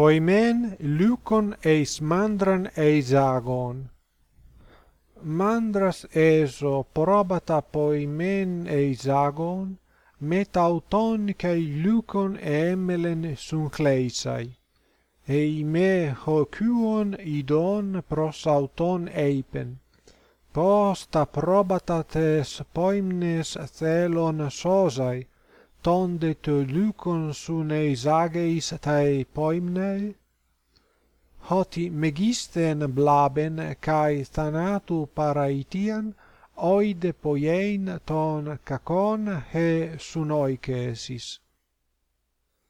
Poimen Lucon eis mandran eis agon. Mandras eso probata poimen eis agon, met auton cae Lucon emelen ei me hocuon idon pros auton eipen. Posta probata tes poimnes thelon sosai, τόντε το λύκον σου εισάγεις τα υποίμνε, ότι μεγίσθεν βλάβεν καί θανάτου παραητίαν, οίδε ποιέν των κακών χε σου